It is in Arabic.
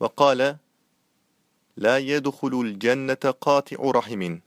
وقال لا يدخل الجنة قاطع رحم.